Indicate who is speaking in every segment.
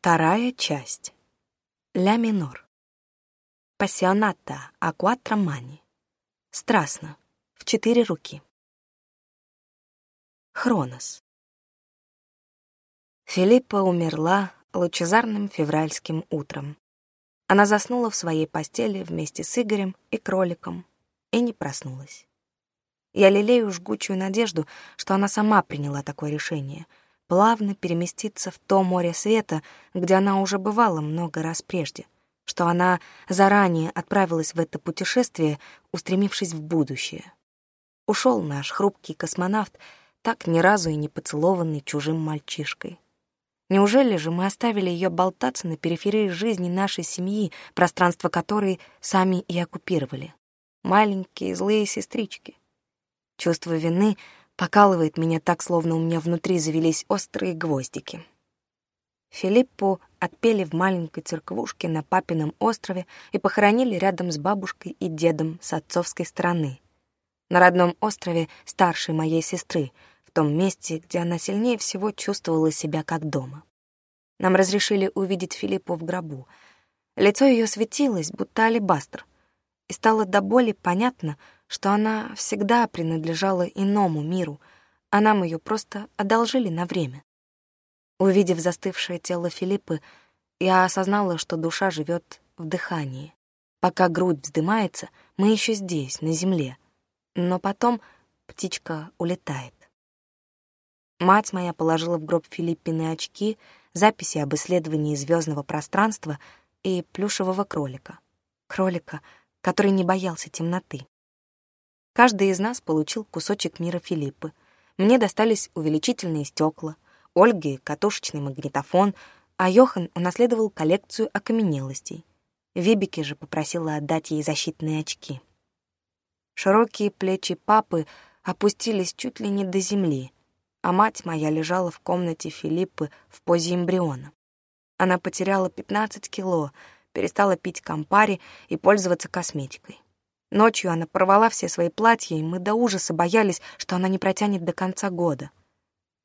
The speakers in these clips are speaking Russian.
Speaker 1: Вторая часть. Ля минор. Пассионата а кватро мани. Страстно. В четыре руки. Хронос. Филиппа умерла лучезарным февральским утром. Она заснула в своей постели вместе с Игорем и кроликом и не проснулась. Я лелею жгучую надежду, что она сама приняла такое решение — плавно переместиться в то море света, где она уже бывала много раз прежде, что она заранее отправилась в это путешествие, устремившись в будущее. Ушел наш хрупкий космонавт, так ни разу и не поцелованный чужим мальчишкой. Неужели же мы оставили ее болтаться на периферии жизни нашей семьи, пространство которой сами и оккупировали? Маленькие злые сестрички. Чувство вины — покалывает меня так, словно у меня внутри завелись острые гвоздики. Филиппу отпели в маленькой церквушке на папином острове и похоронили рядом с бабушкой и дедом с отцовской стороны. На родном острове старшей моей сестры, в том месте, где она сильнее всего чувствовала себя как дома. Нам разрешили увидеть Филиппу в гробу. Лицо ее светилось, будто алебастр, и стало до боли понятно — что она всегда принадлежала иному миру, а нам ее просто одолжили на время. Увидев застывшее тело Филиппы, я осознала, что душа живет в дыхании. Пока грудь вздымается, мы еще здесь, на земле. Но потом птичка улетает. Мать моя положила в гроб Филиппины очки, записи об исследовании звездного пространства и плюшевого кролика. Кролика, который не боялся темноты. Каждый из нас получил кусочек мира Филиппы. Мне достались увеличительные стекла, Ольге — катушечный магнитофон, а Йохан унаследовал коллекцию окаменелостей. Вебике же попросила отдать ей защитные очки. Широкие плечи папы опустились чуть ли не до земли, а мать моя лежала в комнате Филиппы в позе эмбриона. Она потеряла 15 кило, перестала пить кампари и пользоваться косметикой. Ночью она порвала все свои платья, и мы до ужаса боялись, что она не протянет до конца года.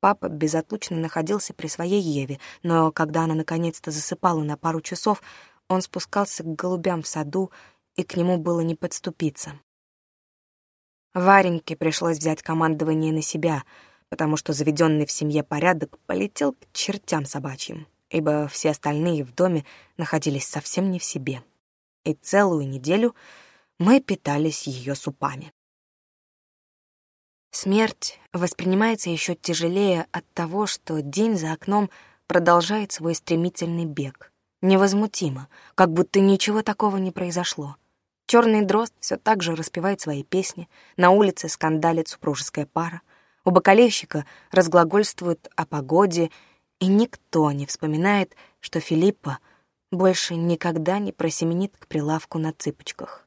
Speaker 1: Папа безотлучно находился при своей Еве, но когда она наконец-то засыпала на пару часов, он спускался к голубям в саду, и к нему было не подступиться. Вареньке пришлось взять командование на себя, потому что заведенный в семье порядок полетел к чертям собачьим, ибо все остальные в доме находились совсем не в себе. И целую неделю — мы питались ее супами. Смерть воспринимается еще тяжелее от того, что день за окном продолжает свой стремительный бег. Невозмутимо, как будто ничего такого не произошло. Черный дрозд все так же распевает свои песни, на улице скандалит супружеская пара, у бокалейщика разглагольствуют о погоде, и никто не вспоминает, что Филиппа больше никогда не просеменит к прилавку на цыпочках.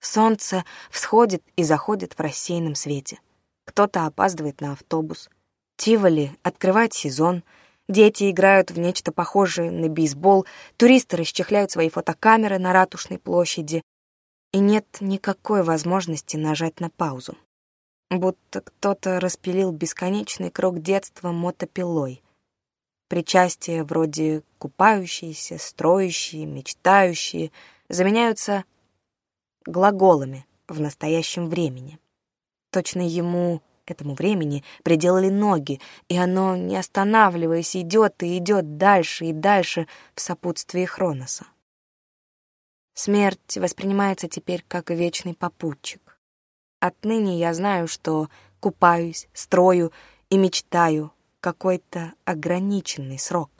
Speaker 1: Солнце всходит и заходит в рассеянном свете. Кто-то опаздывает на автобус. Тиволи открывает сезон. Дети играют в нечто похожее на бейсбол. Туристы расчехляют свои фотокамеры на ратушной площади. И нет никакой возможности нажать на паузу. Будто кто-то распилил бесконечный круг детства мотопилой. Причастия вроде купающиеся, строящие, мечтающие заменяются глаголами в настоящем времени. Точно ему, этому времени, приделали ноги, и оно, не останавливаясь, идет и идет дальше и дальше в сопутствии Хроноса. Смерть воспринимается теперь как вечный попутчик. Отныне я знаю, что купаюсь, строю и мечтаю какой-то ограниченный срок.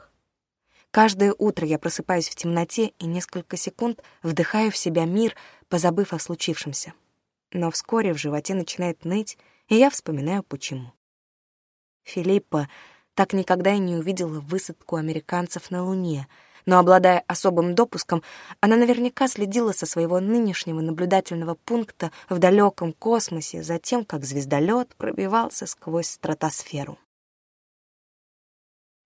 Speaker 1: Каждое утро я просыпаюсь в темноте и несколько секунд вдыхаю в себя мир — позабыв о случившемся. Но вскоре в животе начинает ныть, и я вспоминаю, почему. Филиппа так никогда и не увидела высадку американцев на Луне, но, обладая особым допуском, она наверняка следила со своего нынешнего наблюдательного пункта в далеком космосе за тем, как звездолет пробивался сквозь стратосферу.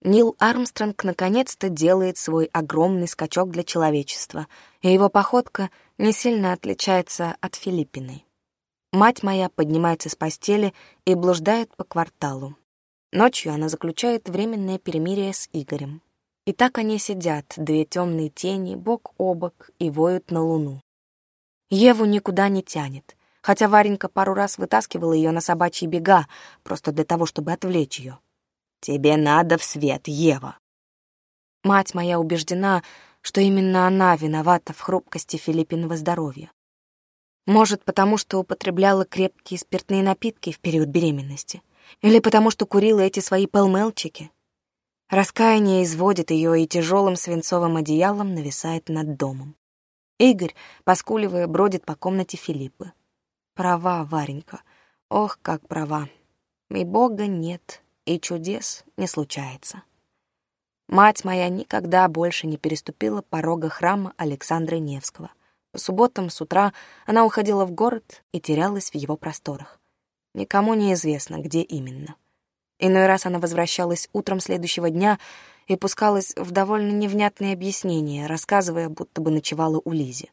Speaker 1: Нил Армстронг наконец-то делает свой огромный скачок для человечества, и его походка не сильно отличается от Филиппины. Мать моя поднимается с постели и блуждает по кварталу. Ночью она заключает временное перемирие с Игорем. И так они сидят, две темные тени, бок о бок, и воют на луну. Еву никуда не тянет, хотя Варенька пару раз вытаскивала ее на собачьи бега, просто для того, чтобы отвлечь ее. «Тебе надо в свет, Ева!» Мать моя убеждена, что именно она виновата в хрупкости Филиппиного здоровья. Может, потому что употребляла крепкие спиртные напитки в период беременности. Или потому что курила эти свои пелмелчики. Раскаяние изводит ее и тяжелым свинцовым одеялом нависает над домом. Игорь, поскуливая, бродит по комнате Филиппы. Права, Варенька. Ох, как права. И бога нет, и чудес не случается. Мать моя никогда больше не переступила порога храма Александра Невского. По субботам с утра она уходила в город и терялась в его просторах. Никому не известно, где именно. Иной раз она возвращалась утром следующего дня и пускалась в довольно невнятные объяснения, рассказывая, будто бы ночевала у Лизи.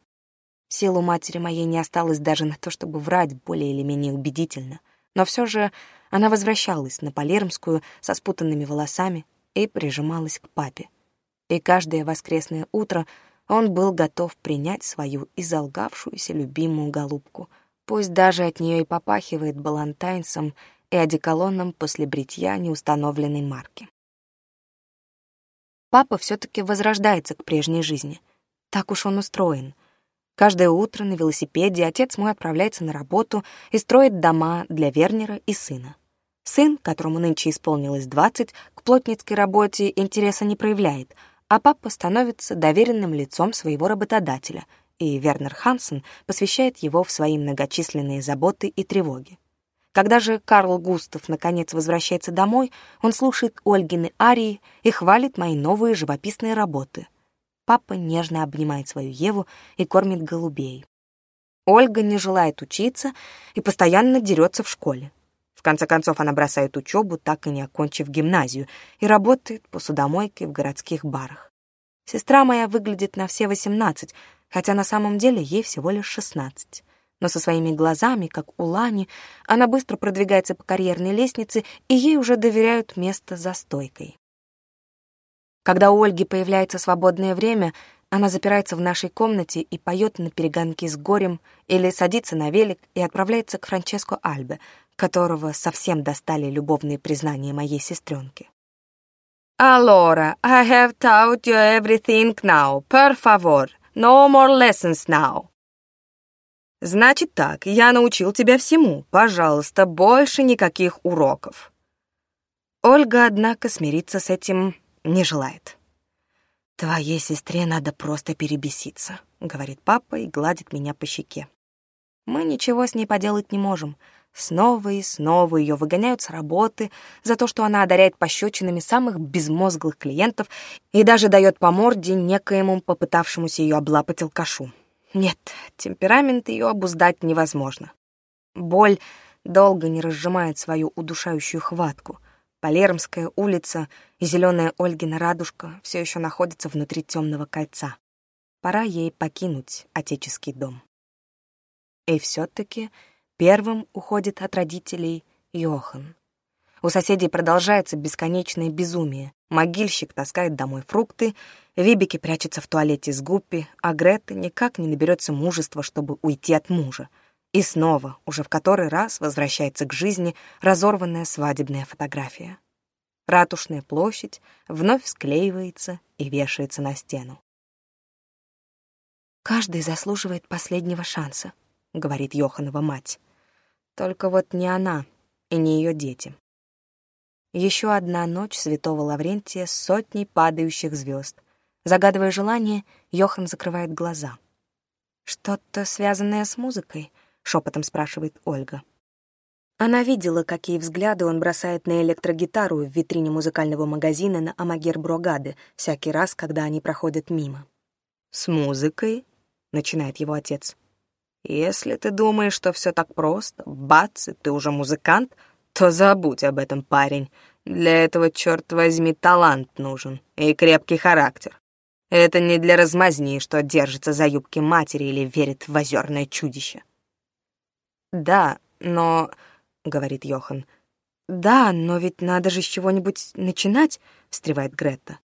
Speaker 1: Сил у матери моей не осталось даже на то, чтобы врать более или менее убедительно. Но все же она возвращалась на Палермскую со спутанными волосами, и прижималась к папе. И каждое воскресное утро он был готов принять свою изолгавшуюся любимую голубку, пусть даже от нее и попахивает балантайнсом и одеколоном после бритья неустановленной марки. Папа все таки возрождается к прежней жизни. Так уж он устроен. Каждое утро на велосипеде отец мой отправляется на работу и строит дома для Вернера и сына. Сын, которому нынче исполнилось 20, к плотницкой работе интереса не проявляет, а папа становится доверенным лицом своего работодателя, и Вернер Хансен посвящает его в свои многочисленные заботы и тревоги. Когда же Карл Густав наконец возвращается домой, он слушает Ольгины арии и хвалит мои новые живописные работы. Папа нежно обнимает свою Еву и кормит голубей. Ольга не желает учиться и постоянно дерется в школе. В конце концов, она бросает учебу, так и не окончив гимназию, и работает посудомойкой в городских барах. Сестра моя выглядит на все 18, хотя на самом деле ей всего лишь 16. Но со своими глазами, как у Лани, она быстро продвигается по карьерной лестнице, и ей уже доверяют место за стойкой. Когда у Ольги появляется свободное время — она запирается в нашей комнате и поет на перегонке с горем или садится на велик и отправляется к Франческо Альбе, которого совсем достали любовные признания моей сестренки. «Алора, I have taught you everything now. Per favor, no more lessons now». «Значит так, я научил тебя всему. Пожалуйста, больше никаких уроков». Ольга, однако, смириться с этим не желает. «Твоей сестре надо просто перебеситься», — говорит папа и гладит меня по щеке. Мы ничего с ней поделать не можем. Снова и снова ее выгоняют с работы за то, что она одаряет пощечинами самых безмозглых клиентов и даже дает по морде некоему попытавшемуся ее облапать алкашу. Нет, темперамент ее обуздать невозможно. Боль долго не разжимает свою удушающую хватку — Палермская улица и зеленая Ольгина радужка все еще находятся внутри темного кольца. Пора ей покинуть отеческий дом. И все-таки первым уходит от родителей Йохан. У соседей продолжается бесконечное безумие. Могильщик таскает домой фрукты, Вибики прячется в туалете с Гуппи, а Грета никак не наберется мужества, чтобы уйти от мужа — и снова, уже в который раз, возвращается к жизни разорванная свадебная фотография. Ратушная площадь вновь склеивается и вешается на стену. «Каждый заслуживает последнего шанса», — говорит Йоханова мать. «Только вот не она и не ее дети». Еще одна ночь святого Лаврентия с сотней падающих звезд. Загадывая желание, Йохан закрывает глаза. Что-то связанное с музыкой — шепотом спрашивает Ольга. Она видела, какие взгляды он бросает на электрогитару в витрине музыкального магазина на Амагер Брогады всякий раз, когда они проходят мимо. «С музыкой?» — начинает его отец. «Если ты думаешь, что все так просто, бац, и ты уже музыкант, то забудь об этом, парень. Для этого, черт возьми, талант нужен и крепкий характер. Это не для размазни, что держится за юбки матери или верит в озерное чудище. Да, но... — говорит Йохан. «Да, но ведь надо же с чего-нибудь начинать», — встревает Гретта.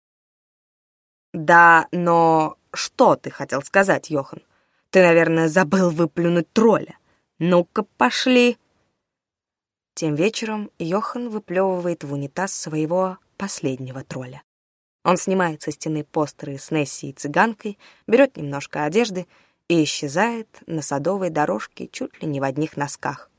Speaker 1: «Да, но что ты хотел сказать, Йохан? Ты, наверное, забыл выплюнуть тролля. Ну-ка, пошли!» Тем вечером Йохан выплевывает в унитаз своего последнего тролля. Он снимает со стены постеры с Несси и цыганкой, берет немножко одежды — и исчезает на садовой дорожке чуть ли не в одних носках.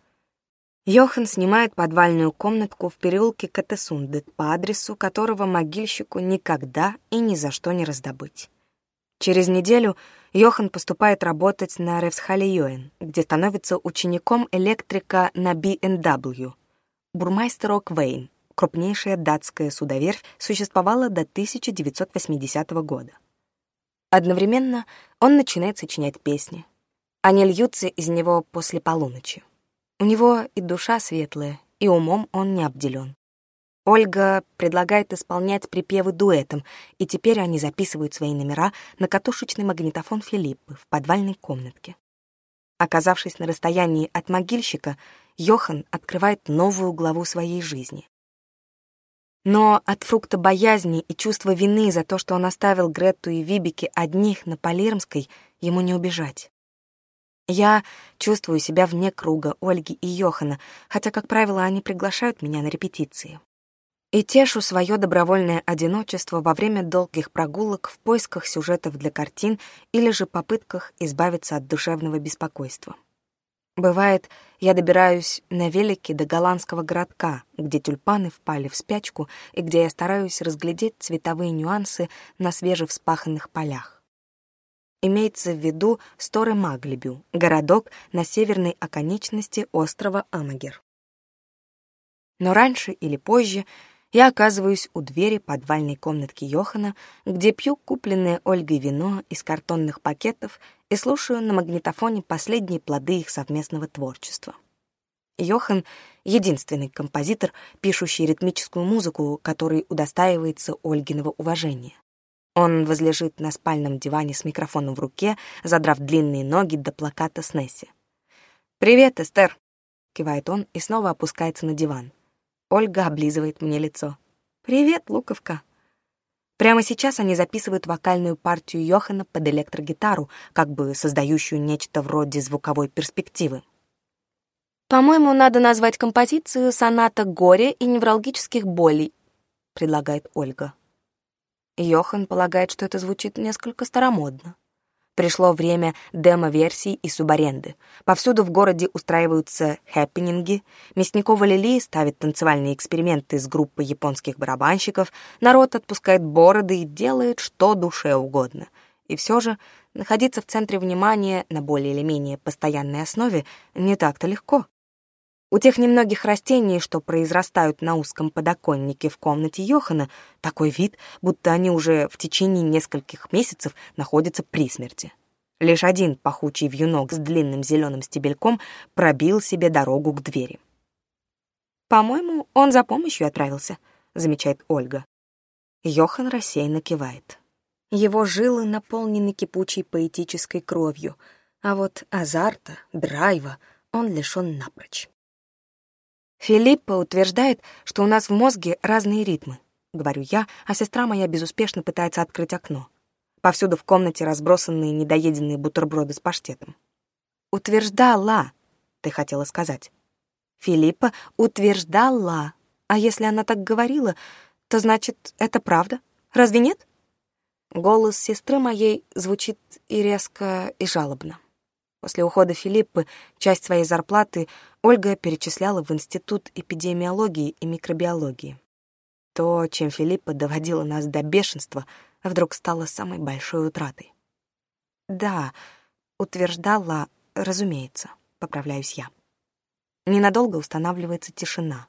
Speaker 1: Йохан снимает подвальную комнатку в переулке Катесунды, по адресу которого могильщику никогда и ни за что не раздобыть. Через неделю Йохан поступает работать на Ревсхале-Йоэн, где становится учеником электрика на B&W. Бурмайстер Оквейн, крупнейшая датская судоверфь, существовала до 1980 года. Одновременно он начинает сочинять песни. Они льются из него после полуночи. У него и душа светлая, и умом он не обделен. Ольга предлагает исполнять припевы дуэтом, и теперь они записывают свои номера на катушечный магнитофон Филиппы в подвальной комнатке. Оказавшись на расстоянии от могильщика, Йохан открывает новую главу своей жизни. Но от фрукта боязни и чувства вины за то, что он оставил Гретту и Вибики одних на Палермской, ему не убежать. Я чувствую себя вне круга Ольги и Йохана, хотя, как правило, они приглашают меня на репетиции. И тешу свое добровольное одиночество во время долгих прогулок в поисках сюжетов для картин или же попытках избавиться от душевного беспокойства. Бывает, я добираюсь на велике до голландского городка, где тюльпаны впали в спячку и где я стараюсь разглядеть цветовые нюансы на свежевспаханных полях. Имеется в виду Сторы Маглебю, городок на северной оконечности острова Амагер. Но раньше или позже я оказываюсь у двери подвальной комнатки Йохана, где пью купленное Ольгой вино из картонных пакетов и слушаю на магнитофоне последние плоды их совместного творчества. Йохан — единственный композитор, пишущий ритмическую музыку, который удостаивается Ольгиного уважения. Он возлежит на спальном диване с микрофоном в руке, задрав длинные ноги до плаката с Несси. «Привет, Эстер!» — кивает он и снова опускается на диван. Ольга облизывает мне лицо. «Привет, Луковка!» Прямо сейчас они записывают вокальную партию Йохана под электрогитару, как бы создающую нечто вроде звуковой перспективы. «По-моему, надо назвать композицию «Соната горя и невралгических болей», — предлагает Ольга. Йохан полагает, что это звучит несколько старомодно. Пришло время демо-версий и субаренды. Повсюду в городе устраиваются хэппининги, Мясникова Лили ставит танцевальные эксперименты с группой японских барабанщиков, народ отпускает бороды и делает что душе угодно. И все же находиться в центре внимания на более или менее постоянной основе не так-то легко. У тех немногих растений, что произрастают на узком подоконнике в комнате Йохана, такой вид, будто они уже в течение нескольких месяцев находятся при смерти. Лишь один пахучий вьюнок с длинным зеленым стебельком пробил себе дорогу к двери. «По-моему, он за помощью отправился», — замечает Ольга. Йохан рассеянно кивает. Его жилы наполнены кипучей поэтической кровью, а вот азарта, драйва он лишён напрочь. Филиппа утверждает, что у нас в мозге разные ритмы. Говорю я, а сестра моя безуспешно пытается открыть окно. Повсюду в комнате разбросанные недоеденные бутерброды с паштетом. «Утверждала», — ты хотела сказать. Филиппа утверждала. А если она так говорила, то значит, это правда. Разве нет? Голос сестры моей звучит и резко, и жалобно. После ухода Филиппы часть своей зарплаты Ольга перечисляла в Институт эпидемиологии и микробиологии. То, чем Филиппа доводила нас до бешенства, вдруг стало самой большой утратой. «Да», — утверждала, — «разумеется», — поправляюсь я. Ненадолго устанавливается тишина.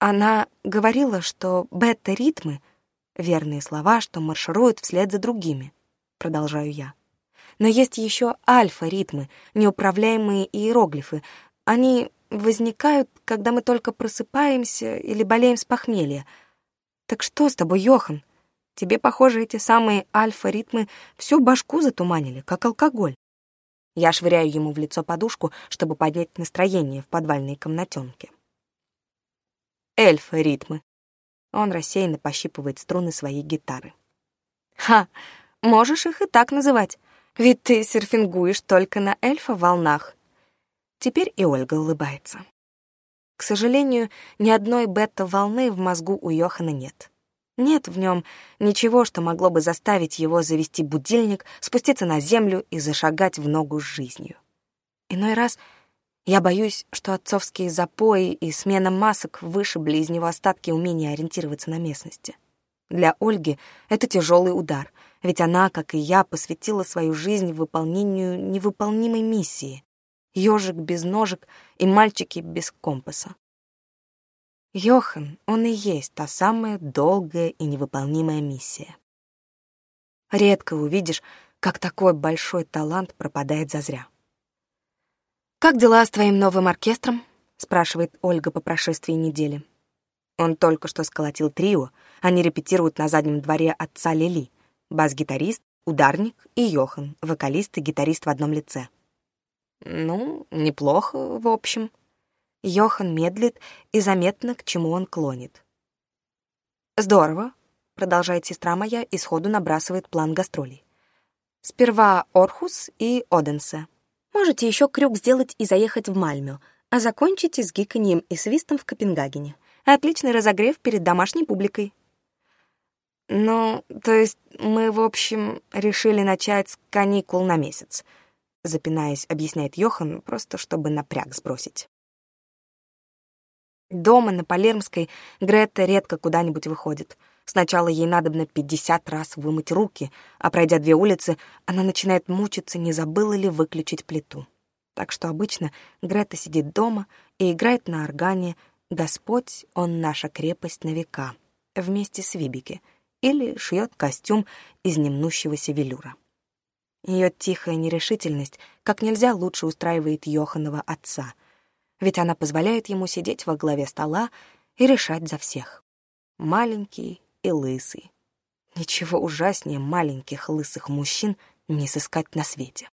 Speaker 1: Она говорила, что бета-ритмы — верные слова, что маршируют вслед за другими, — продолжаю я. Но есть еще альфа-ритмы, неуправляемые иероглифы. Они возникают, когда мы только просыпаемся или болеем с похмелья. Так что с тобой, Йохан? Тебе, похоже, эти самые альфа-ритмы всю башку затуманили, как алкоголь. Я швыряю ему в лицо подушку, чтобы поднять настроение в подвальной комнатенке. Эльф-ритмы. Он рассеянно пощипывает струны своей гитары. «Ха! Можешь их и так называть. Ведь ты серфингуешь только на эльфа-волнах. Теперь и Ольга улыбается. К сожалению, ни одной бета-волны в мозгу у Йохана нет. Нет в нем ничего, что могло бы заставить его завести будильник, спуститься на землю и зашагать в ногу с жизнью. Иной раз я боюсь, что отцовские запои и смена масок вышибли из него остатки умения ориентироваться на местности. Для Ольги это тяжелый удар — ведь она, как и я, посвятила свою жизнь выполнению невыполнимой миссии. Ёжик без ножек и мальчики без компаса. Йохан, он и есть та самая долгая и невыполнимая миссия. Редко увидишь, как такой большой талант пропадает зазря. «Как дела с твоим новым оркестром?» — спрашивает Ольга по прошествии недели. Он только что сколотил трио, они репетируют на заднем дворе отца Лили бас-гитарист, ударник и Йохан, вокалист и гитарист в одном лице. Ну, неплохо, в общем. Йохан медлит и заметно, к чему он клонит. Здорово, продолжает сестра моя и сходу набрасывает план гастролей. Сперва Орхус и Оденсе. Можете еще крюк сделать и заехать в Мальмю, а закончите с гиканьем и свистом в Копенгагене. Отличный разогрев перед домашней публикой. Ну, то есть мы, в общем, решили начать с каникул на месяц. Запинаясь, объясняет Йохан, просто чтобы напряг сбросить. Дома на Палермской Грета редко куда-нибудь выходит. Сначала ей надобно 50 раз вымыть руки, а пройдя две улицы, она начинает мучиться, не забыла ли выключить плиту. Так что обычно Грета сидит дома и играет на органе «Господь, он наша крепость на века» вместе с Вибики — или шьет костюм из немнущегося велюра. Ее тихая нерешительность как нельзя лучше устраивает Йоханова отца, ведь она позволяет ему сидеть во главе стола и решать за всех. Маленький и лысый. Ничего ужаснее маленьких лысых мужчин не сыскать на свете.